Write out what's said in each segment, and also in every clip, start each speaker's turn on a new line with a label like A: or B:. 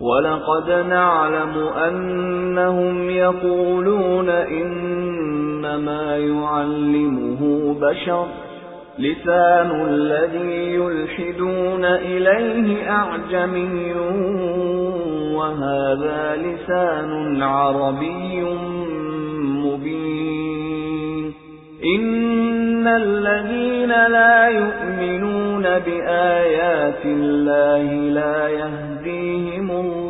A: وَلَقَدْ نَعْلَمُ أَنَّهُمْ يَقُولُونَ إِنَّمَا يُعَلِّمُهُ بَشَرٌ لِسَانُ الَّذِي يُلْحِدُونَ إِلَيْهِ أَعْجَمِيٌّ وَهَذَا لِسَانٌ عَرَبِيٌّ مُبِينٌ إِنَّ الَّذِينَ لَا يُؤْمِنُونَ بِآيَاتِ اللَّهِ لَا يَهْدِيهِمُ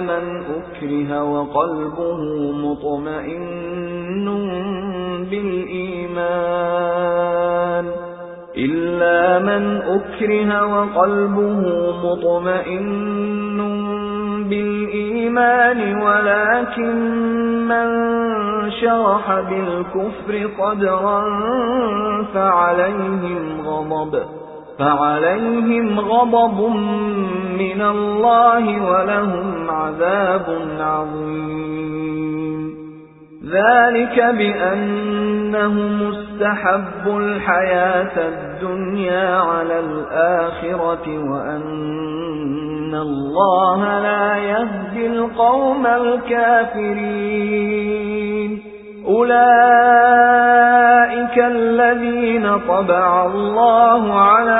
A: إِلَّا مَنْ أُكْرِهَ وَقَلْبُهُ مُطْمَئِنٌّ بِالْإِيمَانِ إِلَّا مَنْ أُكْرِهَ وَقَلْبُهُ مُطْمَئِنٌّ بِالْإِيمَانِ وَلَكِن مَّن شَرَحَ بِالْكُفْرِ صَدْرًا فَعَلَيْهِمْ غَضَبٌ فَعَلَيْهِمْ غَضَبٌ مِّنَ اللَّهِ وَلَهُمْ عَذَابٌ عَظِيمٌ. ذَلِكَ بِأَنَّهُمُ اسْتَحَبُّوا الْحَيَاةَ الدُّنْيَا عَلَى الْآخِرَةِ وَأَنَّ اللَّهَ لَا يَهْدِي الْقَوْمَ الْكَافِرِينَ. أُولَئِكَ الَّذِينَ طَبَعَ اللَّهُ عَلَى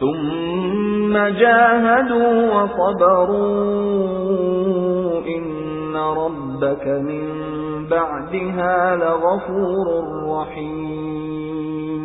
A: ثُمَّ جَاهَدُوا وَصَبَرُوا إِنَّ رَبَّكَ مِن بَعْدِهَا لَغَفُورٌ رَّحِيمٌ.